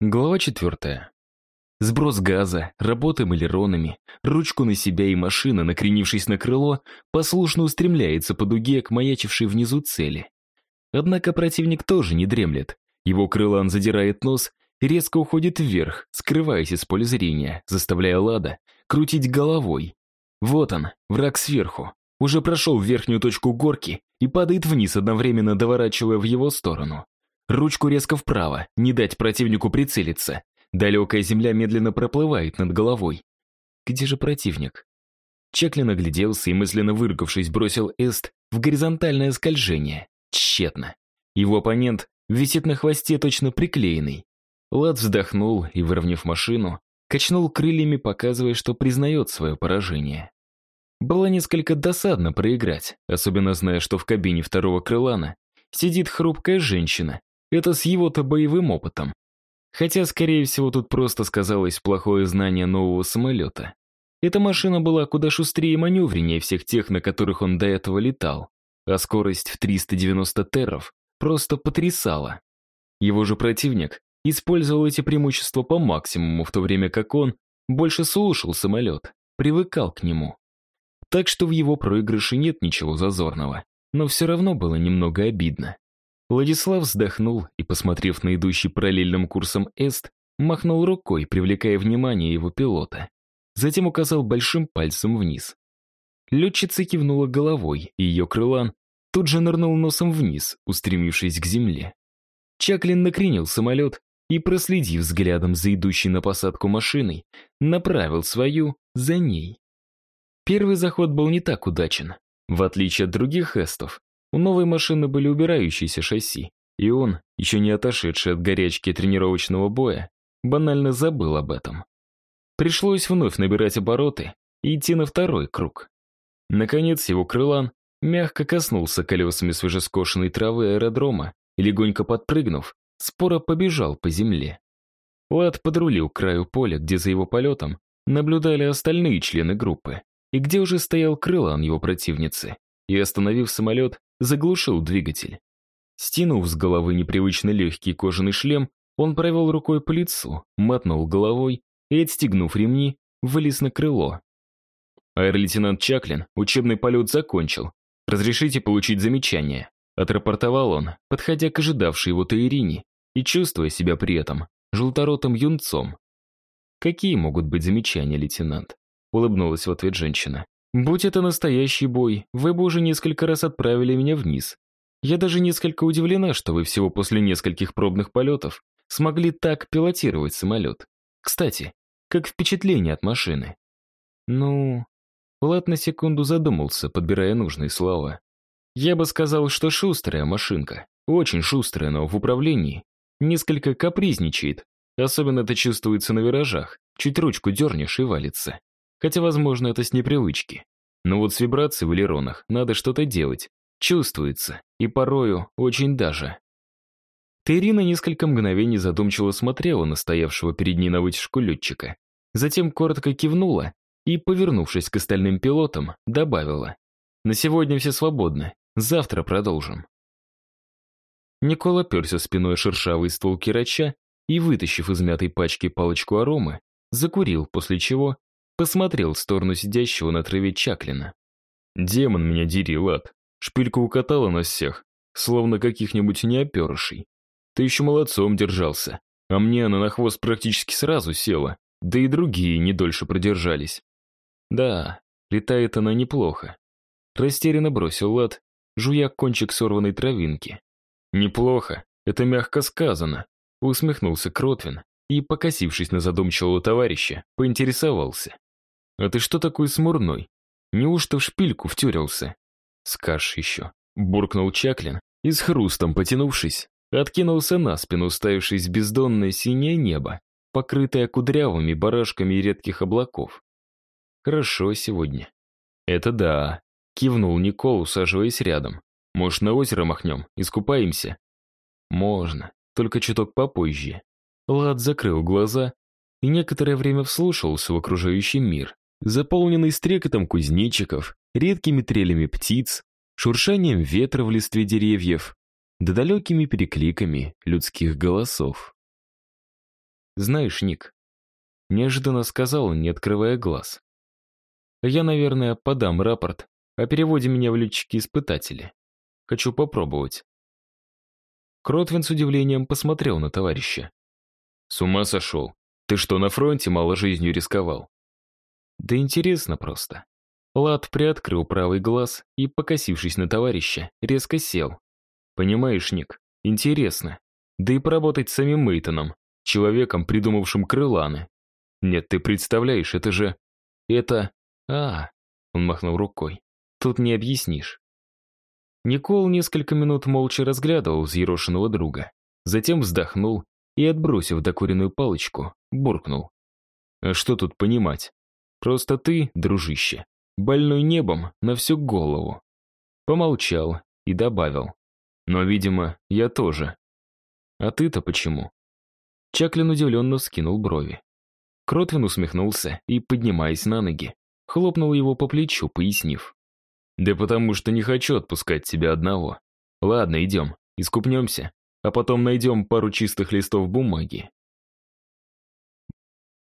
Глава четвертая. Сброс газа, работа малеронами, ручку на себя и машина, накренившись на крыло, послушно устремляется по дуге к маячившей внизу цели. Однако противник тоже не дремлет. Его крылан задирает нос и резко уходит вверх, скрываясь из поля зрения, заставляя Лада крутить головой. Вот он, враг сверху. Уже прошел верхнюю точку горки и падает вниз, одновременно доворачивая в его сторону. Ручку резко вправо, не дать противнику прицелиться. Далекая земля медленно проплывает над головой. Где же противник? Чеклин огляделся и, мысленно выругавшись, бросил эст в горизонтальное скольжение. Тщетно. Его оппонент висит на хвосте точно приклеенный. Лад вздохнул и, выровняв машину, качнул крыльями, показывая, что признает свое поражение. Было несколько досадно проиграть, особенно зная, что в кабине второго крылана сидит хрупкая женщина, это с его-то боевым опытом. Хотя, скорее всего, тут просто сказалось плохое знание нового самолета. Эта машина была куда шустрее и маневреннее всех тех, на которых он до этого летал. А скорость в 390 терров просто потрясала. Его же противник использовал эти преимущества по максимуму, в то время как он больше слушал самолет, привыкал к нему. Так что в его проигрыше нет ничего зазорного, но все равно было немного обидно. Владислав вздохнул и, посмотрев на идущий параллельным курсом Эст, махнул рукой, привлекая внимание его пилота. Затем указал большим пальцем вниз. Летчица кивнула головой, и ее крылан тут же нырнул носом вниз, устремившись к земле. Чаклин накренил самолет и, проследив взглядом за идущей на посадку машиной, направил свою за ней. Первый заход был не так удачен. В отличие от других эстов, у новой машины были убирающиеся шасси, и он, еще не отошедший от горячки тренировочного боя, банально забыл об этом. Пришлось вновь набирать обороты и идти на второй круг. Наконец его крылан мягко коснулся колесами свежескошенной травы аэродрома и, легонько подпрыгнув, споро побежал по земле. Лад подрулил к краю поля, где за его полетом наблюдали остальные члены группы, и где уже стоял крылан его противницы, и, остановив самолет, заглушил двигатель. Стянув с головы непривычно легкий кожаный шлем, он провел рукой по лицу, мотнул головой и, отстегнув ремни, вылез на крыло. Аэр-лейтенант Чаклин учебный полет закончил. «Разрешите получить замечание?» Отрапортовал он, подходя к ожидавшей его Таирине и чувствуя себя при этом желторотым юнцом. «Какие могут быть замечания, лейтенант?» Улыбнулась в ответ женщина. Будь это настоящий бой, вы бы уже несколько раз отправили меня вниз. Я даже несколько удивлена, что вы всего после нескольких пробных полетов смогли так пилотировать самолет. Кстати, как впечатление от машины? Ну, Влад на секунду задумался, подбирая нужные слова. Я бы сказал, что шустрая машинка. Очень шустрая, но в управлении несколько капризничает. Особенно это чувствуется на виражах. Чуть ручку дернешь и валится. Хотя, возможно, это с непривычки. Но вот с вибрацией в элеронах надо что-то делать. Чувствуется. И порою очень даже. Терина несколько мгновений задумчиво смотрела на стоявшего перед ней на вытяжку летчика. Затем коротко кивнула и, повернувшись к остальным пилотам, добавила. «На сегодня все свободны. Завтра продолжим». Никола перся спиной шершавый ствол кирача и, вытащив из мятой пачки палочку аромы, закурил, после чего Посмотрел в сторону сидящего на траве Чаклина. «Демон меня дери, лад. Шпилька укатала нас всех, словно каких-нибудь неоперышей. Ты еще молодцом держался, а мне она на хвост практически сразу села, да и другие не дольше продержались. Да, летает она неплохо». Растерянно бросил лад, жуя кончик сорванной травинки. «Неплохо, это мягко сказано», — усмехнулся Кротвин и, покосившись на задумчивого товарища, поинтересовался. «А ты что такой смурной? Неужто в шпильку втюрился?» «Скажешь еще», — буркнул Чаклин и с хрустом потянувшись, откинулся на спину, уставившись в бездонное синее небо, покрытое кудрявыми барашками редких облаков. «Хорошо сегодня». «Это да», — кивнул Никол, усаживаясь рядом. «Может, на озеро махнем, искупаемся?» «Можно, только чуток попозже». Лад закрыл глаза и некоторое время вслушивался в окружающий мир, заполненный стрекотом кузнечиков, редкими трелями птиц, шуршанием ветра в листве деревьев, да далекими перекликами людских голосов. Знаешь, Ник, неожиданно сказал не открывая глаз. Я, наверное, подам рапорт о переводе меня в летчики-испытатели. Хочу попробовать. Кротвин с удивлением посмотрел на товарища. С ума сошел. Ты что, на фронте мало жизнью рисковал? Да интересно просто. Лад приоткрыл правый глаз и, покосившись на товарища, резко сел. Понимаешь, Ник, интересно. Да и поработать с самим Мейтоном, человеком, придумавшим крыланы. Нет, ты представляешь, это же... Это... А, он махнул рукой. Тут не объяснишь. Никол несколько минут молча разглядывал взъерошенного друга. Затем вздохнул и, отбросив докуренную палочку, буркнул. «А что тут понимать? Просто ты, дружище, больной небом на всю голову». Помолчал и добавил. «Но, видимо, я тоже. А ты-то почему?» Чаклин удивленно вскинул брови. Кротвин усмехнулся и, поднимаясь на ноги, хлопнул его по плечу, пояснив. «Да потому что не хочу отпускать тебя одного. Ладно, идем, искупнемся, а потом найдем пару чистых листов бумаги».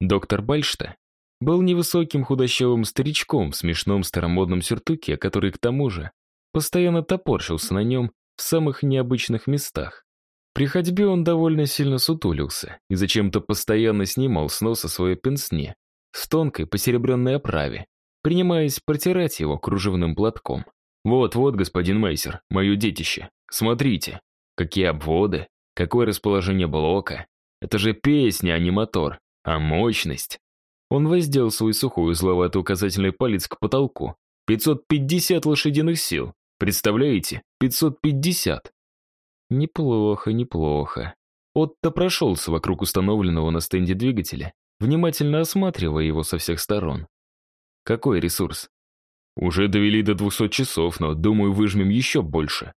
Доктор Бальшта был невысоким худощавым старичком в смешном старомодном сюртуке, который, к тому же, постоянно топорщился на нем в самых необычных местах. При ходьбе он довольно сильно сутулился и зачем-то постоянно снимал с носа свое пенсне в тонкой посеребренной оправе, принимаясь протирать его кружевным платком. «Вот-вот, господин Мейсер, мое детище. Смотрите, какие обводы, какое расположение блока. Это же песня, а не мотор, а мощность». Он воздел свой сухой узловатый указательный палец к потолку. 550 лошадиных сил. Представляете? 550. Неплохо, неплохо. Отто прошелся вокруг установленного на стенде двигателя, внимательно осматривая его со всех сторон. Какой ресурс? Уже довели до 200 часов, но, думаю, выжмем еще больше.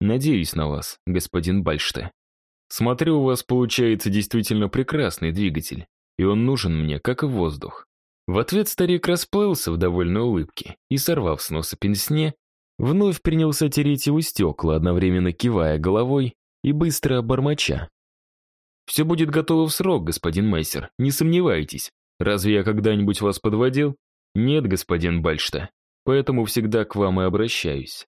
Надеюсь на вас, господин Бальште. Смотрю, у вас получается действительно прекрасный двигатель, и он нужен мне, как и воздух. В ответ старик расплылся в довольной улыбке и, сорвав с носа пенсне, Вновь принялся тереть его стекла, одновременно кивая головой и быстро бормоча. «Все будет готово в срок, господин Мейсер, не сомневайтесь. Разве я когда-нибудь вас подводил? Нет, господин Бальшта, поэтому всегда к вам и обращаюсь».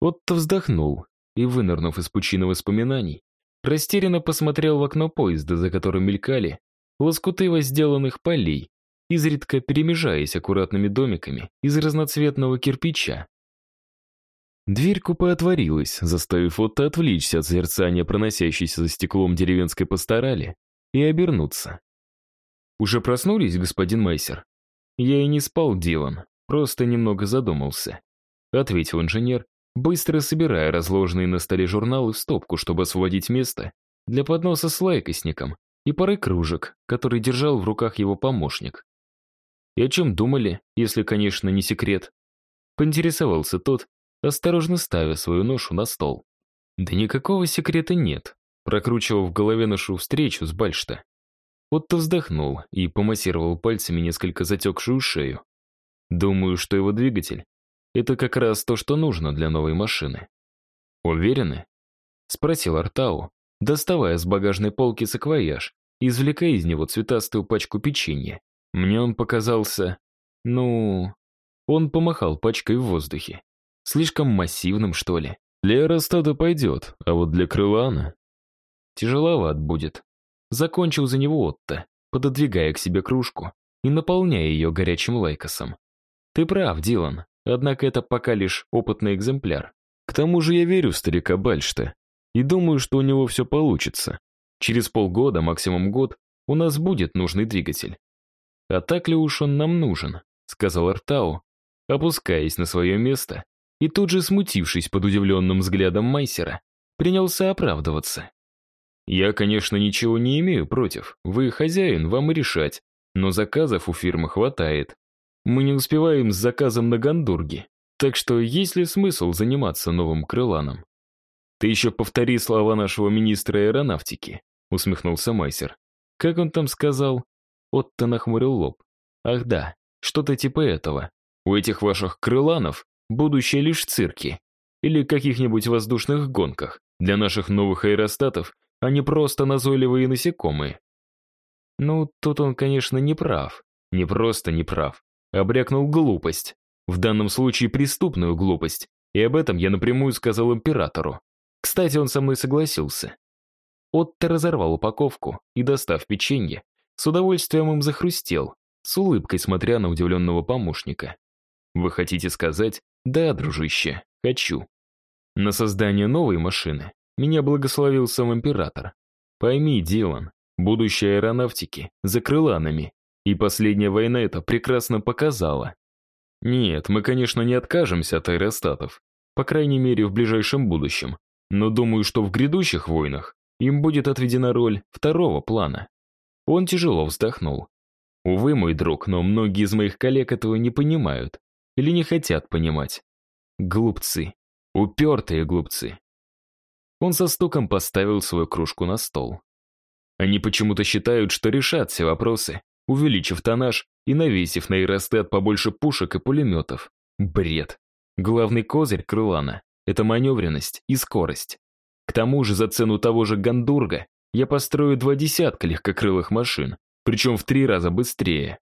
Отто вздохнул и, вынырнув из пучины воспоминаний, растерянно посмотрел в окно поезда, за которым мелькали лоскуты возделанных полей, изредка перемежаясь аккуратными домиками из разноцветного кирпича. Дверь купе отворилась, заставив Отто отвлечься от созерцания проносящейся за стеклом деревенской пасторали и обернуться. «Уже проснулись, господин Мейсер?» «Я и не спал, Дилан, просто немного задумался», ответил инженер, быстро собирая разложенные на столе журналы в стопку, чтобы освободить место для подноса с лайкосником и пары кружек, который держал в руках его помощник. «И о чем думали, если, конечно, не секрет?» Поинтересовался тот, осторожно ставя свою ношу на стол. Да никакого секрета нет, прокручивал в голове нашу встречу с Бальшта. Отто вздохнул и помассировал пальцами несколько затекшую шею. Думаю, что его двигатель — это как раз то, что нужно для новой машины. Уверены? Спросил Артау, доставая с багажной полки саквояж и извлекая из него цветастую пачку печенья. Мне он показался... Ну... Он помахал пачкой в воздухе. Слишком массивным, что ли. Для аэростата пойдет, а вот для крылана... Тяжеловат будет. Закончил за него Отто, пододвигая к себе кружку и наполняя ее горячим лайкосом. Ты прав, Дилан, однако это пока лишь опытный экземпляр. К тому же я верю в старика Бальшта и думаю, что у него все получится. Через полгода, максимум год, у нас будет нужный двигатель. А так ли уж он нам нужен, сказал Артау, опускаясь на свое место и тут же, смутившись под удивленным взглядом Майсера, принялся оправдываться. «Я, конечно, ничего не имею против. Вы хозяин, вам и решать. Но заказов у фирмы хватает. Мы не успеваем с заказом на Гандурге. Так что есть ли смысл заниматься новым крыланом?» «Ты еще повтори слова нашего министра аэронавтики», усмехнулся Майсер. «Как он там сказал?» Отто нахмурил лоб. «Ах да, что-то типа этого. У этих ваших крыланов будущее лишь в цирке или каких-нибудь воздушных гонках. Для наших новых аэростатов они просто назойливые насекомые. Ну, тут он, конечно, не прав. Не просто не прав. Обрякнул глупость. В данном случае преступную глупость. И об этом я напрямую сказал императору. Кстати, он со мной согласился. Отто разорвал упаковку и, достав печенье, с удовольствием им захрустел, с улыбкой смотря на удивленного помощника. «Вы хотите сказать?» «Да, дружище, хочу». На создание новой машины меня благословил сам император. Пойми, Дилан, будущее аэронавтики за крыланами, и последняя война это прекрасно показала. Нет, мы, конечно, не откажемся от аэростатов, по крайней мере, в ближайшем будущем, но думаю, что в грядущих войнах им будет отведена роль второго плана. Он тяжело вздохнул. Увы, мой друг, но многие из моих коллег этого не понимают или не хотят понимать. Глупцы. Упертые глупцы. Он со стуком поставил свою кружку на стол. Они почему-то считают, что решат все вопросы, увеличив тоннаж и навесив на аэростат побольше пушек и пулеметов. Бред. Главный козырь крылана — это маневренность и скорость. К тому же за цену того же Гандурга я построю два десятка легкокрылых машин, причем в три раза быстрее.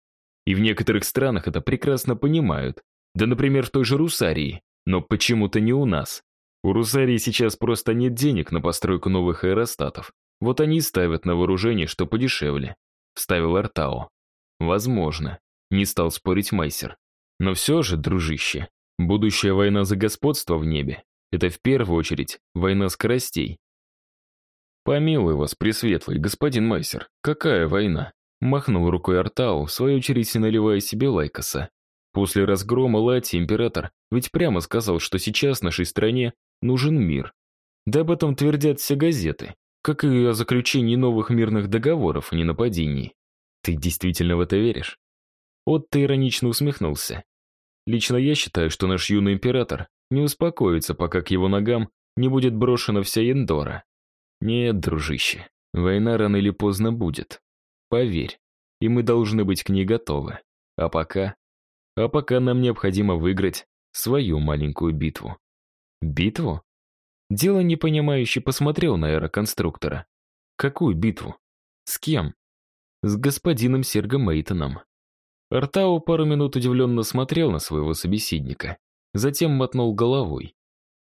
И в некоторых странах это прекрасно понимают. Да, например, в той же Русарии, но почему-то не у нас. У Русарии сейчас просто нет денег на постройку новых аэростатов. Вот они и ставят на вооружение, что подешевле. Вставил Артао. Возможно. Не стал спорить Майсер. Но все же, дружище, будущая война за господство в небе это в первую очередь война скоростей. «Помилуй вас, Пресветлый, господин Майсер, какая война?» Махнул рукой Артау, в свою очередь наливая себе лайкоса. После разгрома Лати император ведь прямо сказал, что сейчас нашей стране нужен мир. Да об этом твердят все газеты, как и о заключении новых мирных договоров, а не нападении. Ты действительно в это веришь? Отто иронично усмехнулся. Лично я считаю, что наш юный император не успокоится, пока к его ногам не будет брошена вся Ендора. Нет, дружище, война рано или поздно будет. Поверь, и мы должны быть к ней готовы. А пока... А пока нам необходимо выиграть свою маленькую битву. Битву? Дело непонимающе посмотрел на аэроконструктора. Какую битву? С кем? С господином Сергом Мейтоном. Артау пару минут удивленно смотрел на своего собеседника. Затем мотнул головой.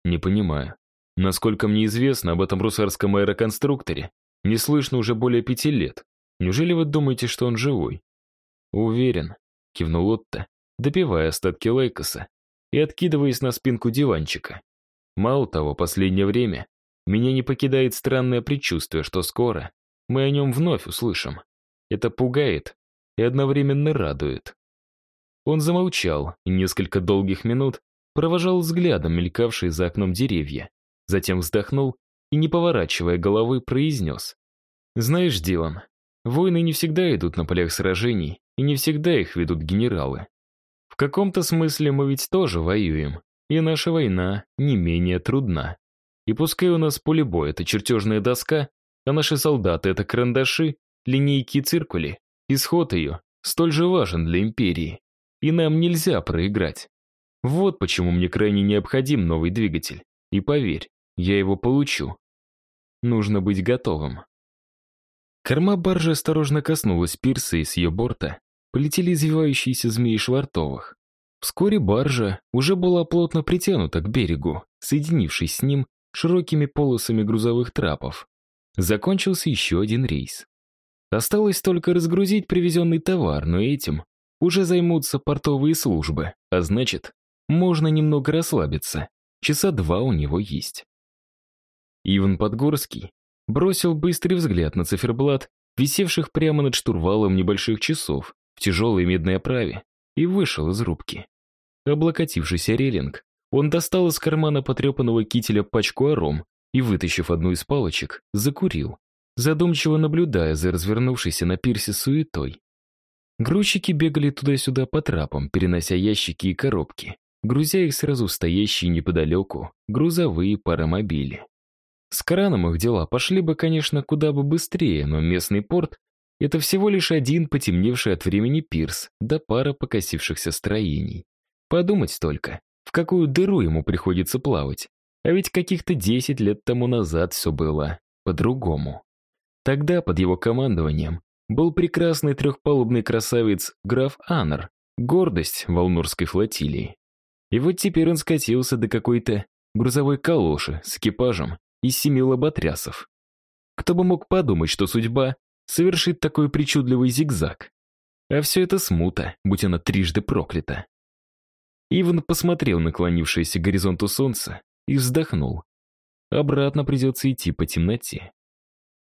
«Не понимаю. Насколько мне известно об этом русарском аэроконструкторе, не слышно уже более пяти лет. Неужели вы думаете, что он живой?» «Уверен», — кивнул Отто, допивая остатки лайкоса и откидываясь на спинку диванчика. «Мало того, последнее время меня не покидает странное предчувствие, что скоро мы о нем вновь услышим. Это пугает и одновременно радует». Он замолчал и несколько долгих минут провожал взглядом мелькавшие за окном деревья. Затем вздохнул и, не поворачивая головы, произнес. «Знаешь, Дилан, войны не всегда идут на полях сражений, и не всегда их ведут генералы. В каком-то смысле мы ведь тоже воюем, и наша война не менее трудна. И пускай у нас поле боя — это чертежная доска, а наши солдаты — это карандаши, линейки и циркули, исход ее столь же важен для империи, и нам нельзя проиграть. Вот почему мне крайне необходим новый двигатель. И поверь, я его получу. Нужно быть готовым. Корма баржи осторожно коснулась пирса, и с ее борта полетели извивающиеся змеи швартовых. Вскоре баржа уже была плотно притянута к берегу, соединившись с ним широкими полосами грузовых трапов. Закончился еще один рейс. Осталось только разгрузить привезенный товар, но этим уже займутся портовые службы, а значит, можно немного расслабиться. Часа два у него есть. Иван Подгорский бросил быстрый взгляд на циферблат, висевших прямо над штурвалом небольших часов в тяжелой медной оправе, и вышел из рубки. Облокотившийся релинг, он достал из кармана потрепанного кителя пачку аром и, вытащив одну из палочек, закурил, задумчиво наблюдая за развернувшейся на пирсе суетой. Грузчики бегали туда-сюда по трапам, перенося ящики и коробки грузя их сразу стоящие неподалеку грузовые паромобили. С краном их дела пошли бы, конечно, куда бы быстрее, но местный порт — это всего лишь один потемневший от времени пирс да пара покосившихся строений. Подумать только, в какую дыру ему приходится плавать. А ведь каких-то 10 лет тому назад все было по-другому. Тогда под его командованием был прекрасный трехпалубный красавец граф Аннер, гордость волнурской флотилии. И вот теперь он скатился до какой-то грузовой калоши с экипажем из семи лоботрясов. Кто бы мог подумать, что судьба совершит такой причудливый зигзаг. А все это смута, будь она трижды проклята. Иван посмотрел на клонившееся к горизонту солнце и вздохнул. Обратно придется идти по темноте.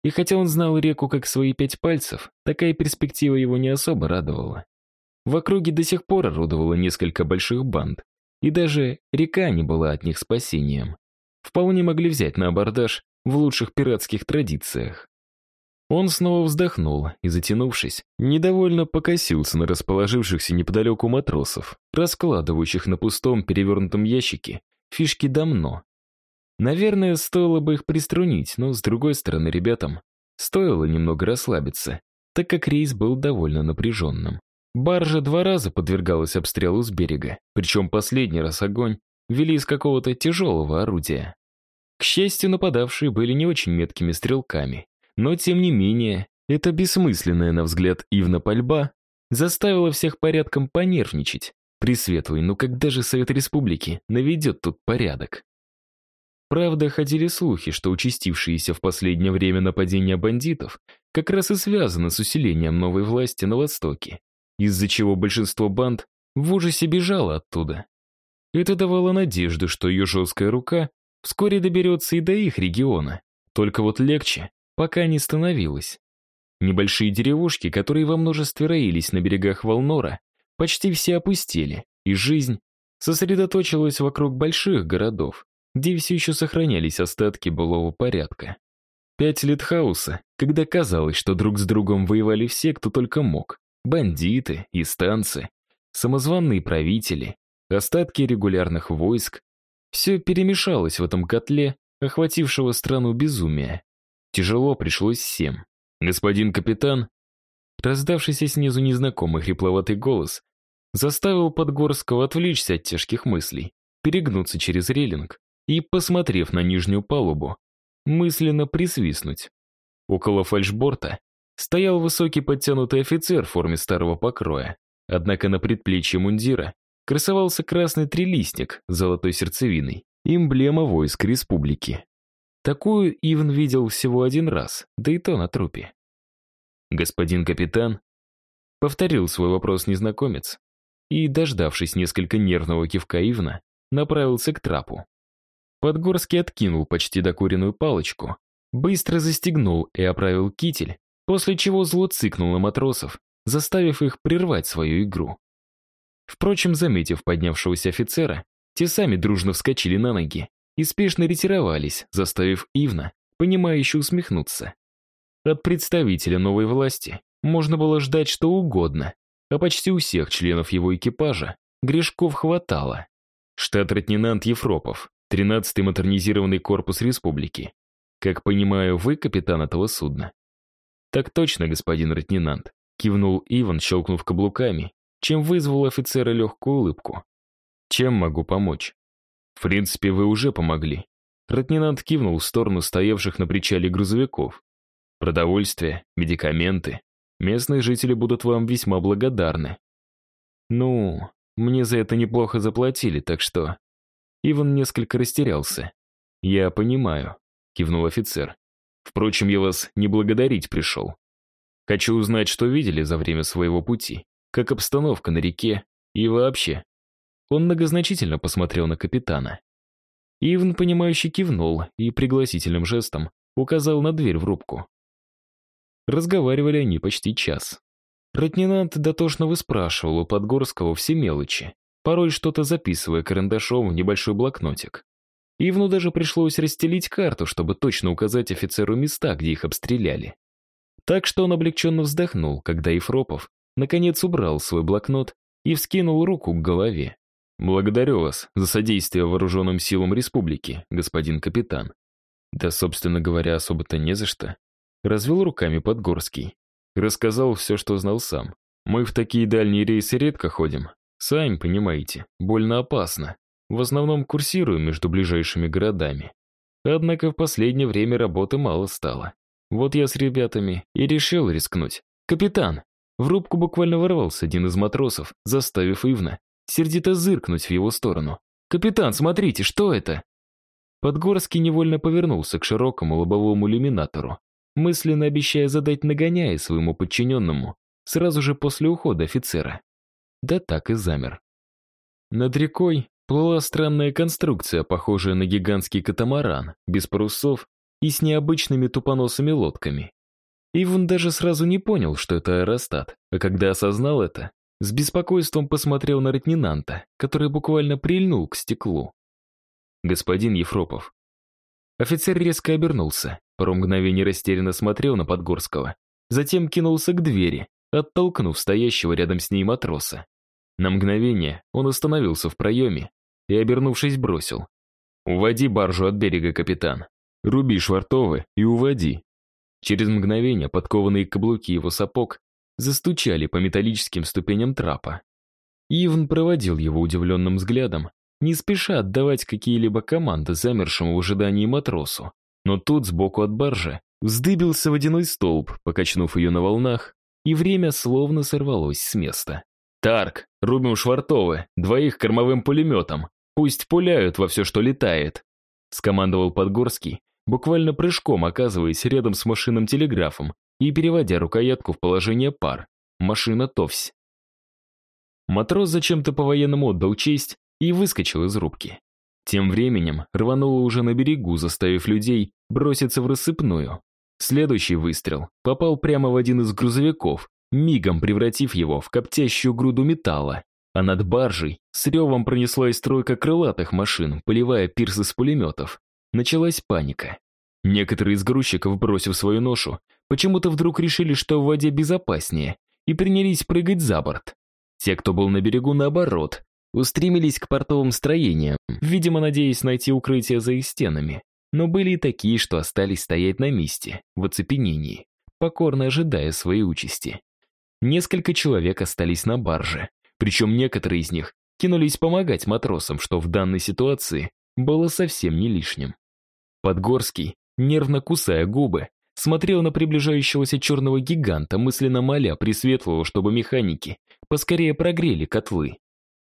И хотя он знал реку как свои пять пальцев, такая перспектива его не особо радовала. В округе до сих пор орудовало несколько больших банд, и даже река не была от них спасением. Вполне могли взять на абордаж в лучших пиратских традициях. Он снова вздохнул и, затянувшись, недовольно покосился на расположившихся неподалеку матросов, раскладывающих на пустом перевернутом ящике фишки давно. Наверное, стоило бы их приструнить, но, с другой стороны, ребятам стоило немного расслабиться, так как рейс был довольно напряженным. Баржа два раза подвергалась обстрелу с берега, причем последний раз огонь вели из какого-то тяжелого орудия. К счастью, нападавшие были не очень меткими стрелками, но, тем не менее, эта бессмысленная, на взгляд Ивна, пальба заставила всех порядком понервничать. Пресветлый, ну когда же Совет Республики наведет тут порядок? Правда, ходили слухи, что участившиеся в последнее время нападения бандитов как раз и связаны с усилением новой власти на Востоке, из-за чего большинство банд в ужасе бежало оттуда. Это давало надежду, что ее жесткая рука вскоре доберется и до их региона. Только вот легче пока не становилось. Небольшие деревушки, которые во множестве роились на берегах Волнора, почти все опустели, и жизнь сосредоточилась вокруг больших городов, где все еще сохранялись остатки былого порядка. Пять лет хаоса, когда казалось, что друг с другом воевали все, кто только мог. Бандиты, истанцы, самозванные правители, остатки регулярных войск. Все перемешалось в этом котле, охватившего страну безумия. Тяжело пришлось всем. Господин капитан, раздавшийся снизу незнакомый хрипловатый голос, заставил Подгорского отвлечься от тяжких мыслей, перегнуться через рейлинг и, посмотрев на нижнюю палубу, мысленно присвистнуть. Около фальшборта стоял высокий подтянутый офицер в форме старого покроя, однако на предплечье мундира красовался красный трилистник с золотой сердцевиной, эмблема войск республики. Такую Иван видел всего один раз, да и то на трупе. «Господин капитан?» Повторил свой вопрос незнакомец и, дождавшись несколько нервного кивка Ивна, направился к трапу. Подгорский откинул почти докуренную палочку, быстро застегнул и оправил китель, после чего зло цыкнул на матросов, заставив их прервать свою игру. Впрочем, заметив поднявшегося офицера, те сами дружно вскочили на ноги и спешно ретировались, заставив Ивна, понимающе усмехнуться. От представителя новой власти можно было ждать что угодно, а почти у всех членов его экипажа грешков хватало. Штат-лейтенант Ефропов, 13-й модернизированный корпус республики. Как понимаю, вы капитан этого судна? Так точно, господин лейтенант, кивнул Иван, щелкнув каблуками, чем вызвал офицера легкую улыбку. Чем могу помочь? В принципе, вы уже помогли. Лейтенант кивнул в сторону стоявших на причале грузовиков. Продовольствие, медикаменты. Местные жители будут вам весьма благодарны. Ну, мне за это неплохо заплатили, так что... Иван несколько растерялся. Я понимаю, кивнул офицер. Впрочем, я вас не благодарить пришел. Хочу узнать, что видели за время своего пути, как обстановка на реке и вообще, он многозначительно посмотрел на капитана. Ивн, понимающе кивнул и пригласительным жестом указал на дверь в рубку. Разговаривали они почти час. Лейтенант дотошно выспрашивал у Подгорского все мелочи, порой что-то записывая карандашом в небольшой блокнотик. Ивну даже пришлось расстелить карту, чтобы точно указать офицеру места, где их обстреляли. Так что он облегченно вздохнул, когда Ефропов наконец убрал свой блокнот и вскинул руку к голове. Благодарю вас за содействие вооруженным силам республики, господин капитан. Да, собственно говоря, особо-то не за что. Развел руками Подгорский. Рассказал все, что знал сам. Мы в такие дальние рейсы редко ходим. Сами понимаете, больно опасно. В основном курсируем между ближайшими городами. Однако в последнее время работы мало стало. Вот я с ребятами и решил рискнуть. «Капитан!» В рубку буквально ворвался один из матросов, заставив Ивна сердито зыркнуть в его сторону. «Капитан, смотрите, что это?» Подгорский невольно повернулся к широкому лобовому иллюминатору, мысленно обещая задать нагоняя своему подчиненному сразу же после ухода офицера. Да так и замер. Над рекой плыла странная конструкция, похожая на гигантский катамаран, без парусов и с необычными тупоносыми лодками. Иван даже сразу не понял, что это аэростат, а когда осознал это, с беспокойством посмотрел на лейтенанта, который буквально прильнул к стеклу. «Господин Ефропов». Офицер резко обернулся, пару мгновений растерянно смотрел на Подгорского, затем кинулся к двери, оттолкнув стоящего рядом с ней матроса. На мгновение он остановился в проеме и, обернувшись, бросил. «Уводи баржу от берега, капитан. Руби швартовы и уводи». Через мгновение подкованные каблуки его сапог застучали по металлическим ступеням трапа. Иван проводил его удивленным взглядом, не спеша отдавать какие-либо команды замершему в ожидании матросу. Но тут сбоку от баржи вздыбился водяной столб, покачнув ее на волнах, и время словно сорвалось с места. «Тарк, рубим швартовы, двоих кормовым пулеметом. Пусть пуляют во все, что летает», — скомандовал Подгорский, буквально прыжком оказываясь рядом с машинным-телеграфом и переводя рукоятку в положение пар. Машина товсь. Матрос зачем-то по-военному отдал честь и выскочил из рубки. Тем временем рвануло уже на берегу, заставив людей броситься в рассыпную. Следующий выстрел попал прямо в один из грузовиков, мигом превратив его в коптящую груду металла. А над баржей с ревом пронеслась стройка крылатых машин, поливая пирс из пулеметов. Началась паника. Некоторые из грузчиков, бросив свою ношу, почему-то вдруг решили, что в воде безопаснее, и принялись прыгать за борт. Те, кто был на берегу, наоборот, устремились к портовым строениям, видимо, надеясь найти укрытие за их стенами. Но были и такие, что остались стоять на месте, в оцепенении, покорно ожидая своей участи. Несколько человек остались на барже, причем некоторые из них кинулись помогать матросам, что в данной ситуации было совсем не лишним. Подгорский, нервно кусая губы, смотрел на приближающегося черного гиганта, мысленно моля Пресветлого, чтобы механики поскорее прогрели котлы.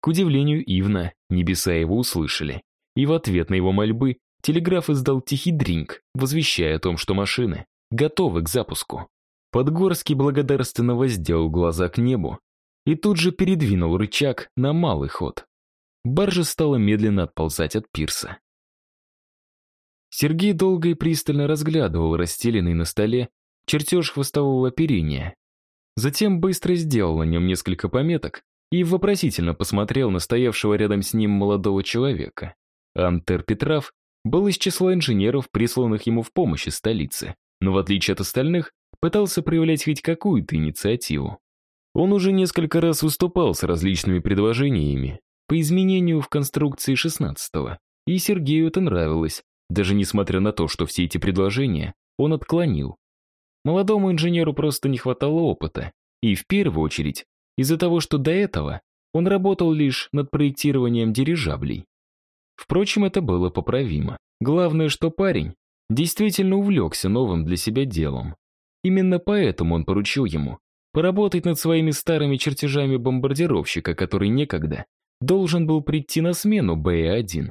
К удивлению Ивна, небеса его услышали, и в ответ на его мольбы телеграф издал тихий дринг, возвещая о том, что машины готовы к запуску. Подгорский благодарственно воздел глаза к небу и тут же передвинул рычаг на малый ход. Баржа стала медленно отползать от пирса. Сергей долго и пристально разглядывал расстеленный на столе чертеж хвостового оперения. Затем быстро сделал на нем несколько пометок и вопросительно посмотрел на стоявшего рядом с ним молодого человека. Антер Петрав был из числа инженеров, присланных ему в помощь из столицы, но в отличие от остальных, пытался проявлять хоть какую-то инициативу. Он уже несколько раз выступал с различными предложениями по изменению в конструкции 16-го, и Сергею это нравилось, даже несмотря на то, что все эти предложения он отклонил. Молодому инженеру просто не хватало опыта, и в первую очередь из-за того, что до этого он работал лишь над проектированием дирижаблей. Впрочем, это было поправимо. Главное, что парень действительно увлекся новым для себя делом. Именно поэтому он поручил ему поработать над своими старыми чертежами бомбардировщика, который некогда должен был прийти на смену Б-1.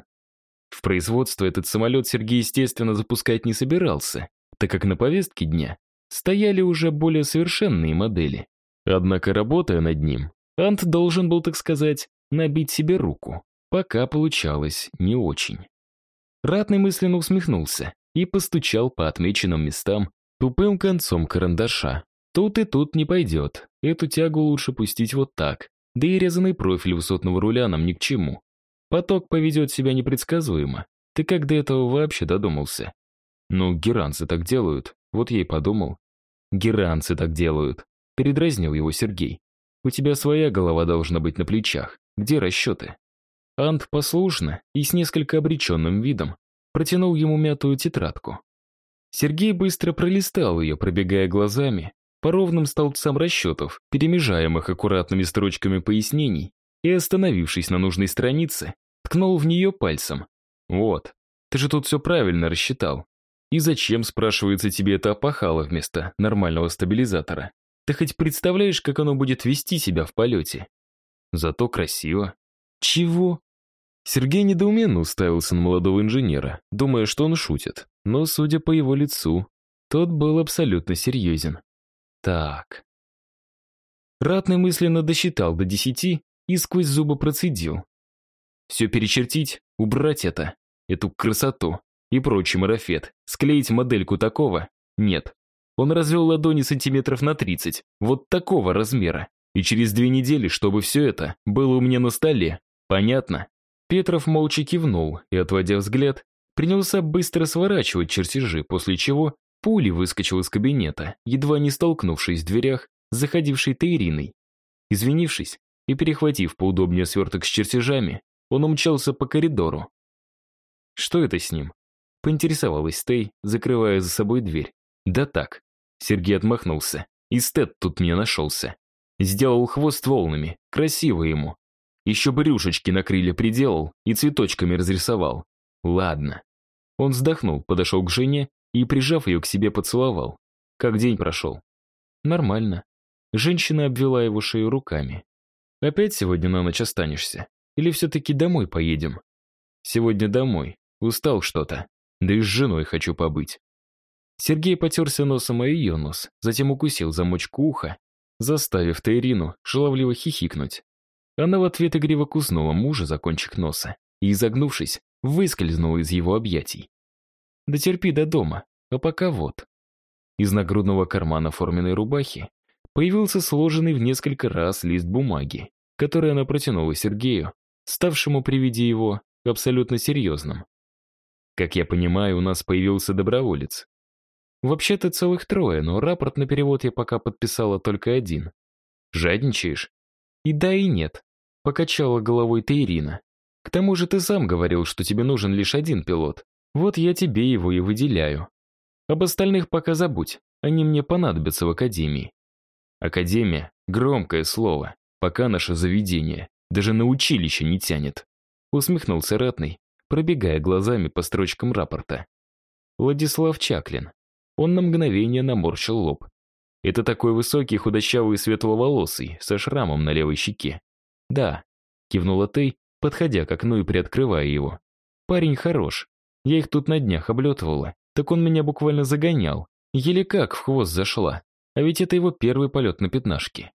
В производство этот самолет Сергей, естественно, запускать не собирался, так как на повестке дня стояли уже более совершенные модели. Однако, работая над ним, Ант должен был, так сказать, набить себе руку. Пока получалось не очень. Ратный мысленно усмехнулся и постучал по отмеченным местам тупым концом карандаша. Тут и тут не пойдет. Эту тягу лучше пустить вот так. Да и резанный профиль высотного руля нам ни к чему. Поток поведет себя непредсказуемо. Ты как до этого вообще додумался? Ну, геранцы так делают. Вот и подумал. Геранцы так делают. Передразнил его Сергей. У тебя своя голова должна быть на плечах. Где расчеты? Ант послушно и с несколько обреченным видом протянул ему мятую тетрадку. Сергей быстро пролистал ее, пробегая глазами по ровным столбцам расчетов, перемежаемых аккуратными строчками пояснений, и, остановившись на нужной странице, ткнул в нее пальцем. «Вот, ты же тут все правильно рассчитал. И зачем, спрашивается, тебе это опахало вместо нормального стабилизатора? Ты хоть представляешь, как оно будет вести себя в полете? Зато красиво. Чего? Сергей недоуменно уставился на молодого инженера, думая, что он шутит. Но, судя по его лицу, тот был абсолютно серьезен. Так. Ратный мысленно досчитал до десяти и сквозь зубы процедил. Все перечертить, убрать это, эту красоту и прочий марафет, склеить модельку такого? Нет. Он развел ладони сантиметров на 30, вот такого размера. И через две недели, чтобы все это было у меня на столе. Понятно? Петров молча кивнул и, отводя взгляд, принялся быстро сворачивать чертежи, после чего пулей выскочил из кабинета, едва не столкнувшись в дверях заходившей Таириной. Извинившись и перехватив поудобнее сверток с чертежами, он умчался по коридору. «Что это с ним?» — поинтересовалась Тей, закрывая за собой дверь. «Да так». Сергей отмахнулся. «Эстет тут мне нашелся. Сделал хвост волнами, красиво ему. Еще брюшечки на крылья приделал и цветочками разрисовал. Ладно. Он вздохнул, подошел к жене и, прижав ее к себе, поцеловал. Как день прошел? Нормально. Женщина обвела его шею руками. Опять сегодня на ночь останешься? Или все-таки домой поедем? Сегодня домой. Устал что-то. Да и с женой хочу побыть. Сергей потерся носом о ее нос, затем укусил замочку уха, заставив Тайрину шаловливо хихикнуть. Она в ответ игриво куснула мужа за кончик носа и, изогнувшись, выскользнула из его объятий. «Да терпи до дома, а пока вот». Из нагрудного кармана форменной рубахи появился сложенный в несколько раз лист бумаги, который она протянула Сергею, ставшему при виде его абсолютно серьезным. «Как я понимаю, у нас появился доброволец. Вообще-то целых трое, но рапорт на перевод я пока подписала только один. Жадничаешь? И да, и нет. Покачала головой ты, Ирина. К тому же ты сам говорил, что тебе нужен лишь один пилот. Вот я тебе его и выделяю. Об остальных пока забудь, они мне понадобятся в академии. Академия — громкое слово, пока наше заведение даже на училище не тянет. Усмехнулся Ратный, пробегая глазами по строчкам рапорта. Владислав Чаклин, он на мгновение наморщил лоб. Это такой высокий, худощавый светловолосый, со шрамом на левой щеке. «Да», — кивнула Тей, подходя к окну и приоткрывая его. «Парень хорош. Я их тут на днях облетывала. Так он меня буквально загонял. Еле как в хвост зашла. А ведь это его первый полет на пятнашке».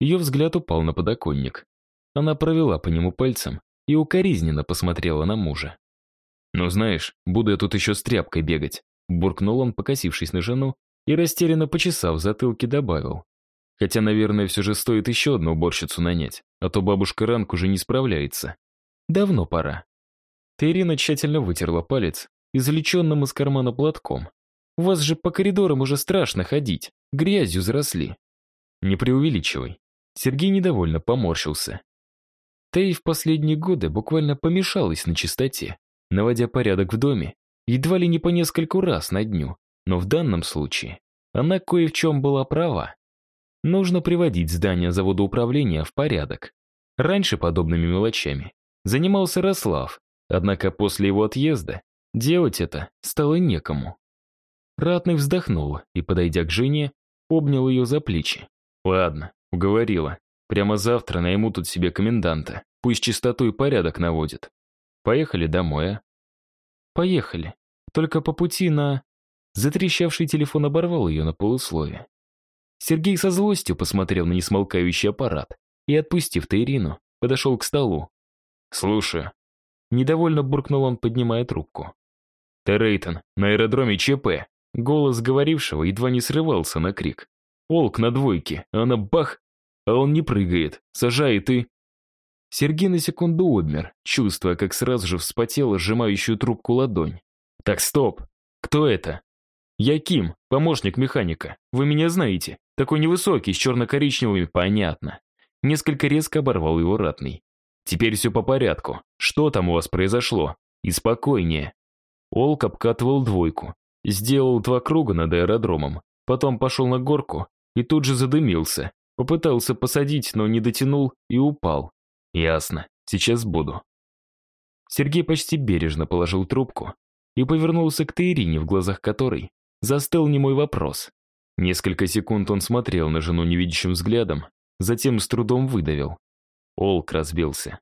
Ее взгляд упал на подоконник. Она провела по нему пальцем и укоризненно посмотрела на мужа. «Ну знаешь, буду я тут еще с тряпкой бегать. Буркнул он, покосившись на жену, и растерянно почесав затылки добавил. Хотя, наверное, все же стоит еще одну уборщицу нанять, а то бабушка Ранк уже не справляется. Давно пора. Терина тщательно вытерла палец, извлеченным из кармана платком. «У вас же по коридорам уже страшно ходить, грязью заросли». «Не преувеличивай». Сергей недовольно поморщился. Тей в последние годы буквально помешалась на чистоте, наводя порядок в доме едва ли не по нескольку раз на дню, но в данном случае она кое в чем была права. Нужно приводить здание завода управления в порядок. Раньше подобными мелочами занимался Рослав, однако после его отъезда делать это стало некому. Ратный вздохнул и, подойдя к жене, обнял ее за плечи. «Ладно, уговорила. Прямо завтра найму тут себе коменданта. Пусть чистоту и порядок наводит. Поехали домой, а?» Поехали. Только по пути на...» Затрещавший телефон оборвал ее на полуслове. Сергей со злостью посмотрел на несмолкающий аппарат и, отпустив Таирину, подошел к столу. «Слушаю». Недовольно буркнул он, поднимая трубку. «Терейтон, на аэродроме ЧП». Голос говорившего едва не срывался на крик. «Олк на двойке, а она бах, а он не прыгает, сажает и...» Сергей на секунду обмер, чувствуя, как сразу же вспотела сжимающую трубку ладонь. «Так, стоп! Кто это?» «Я Ким, помощник механика. Вы меня знаете. Такой невысокий, с черно-коричневыми, понятно». Несколько резко оборвал его ратный. «Теперь все по порядку. Что там у вас произошло? И спокойнее». Олк обкатывал двойку. Сделал два круга над аэродромом. Потом пошел на горку и тут же задымился. Попытался посадить, но не дотянул и упал. Ясно, сейчас буду. Сергей почти бережно положил трубку и повернулся к Таирине, в глазах которой застыл немой вопрос. Несколько секунд он смотрел на жену невидящим взглядом, затем с трудом выдавил. Олк разбился.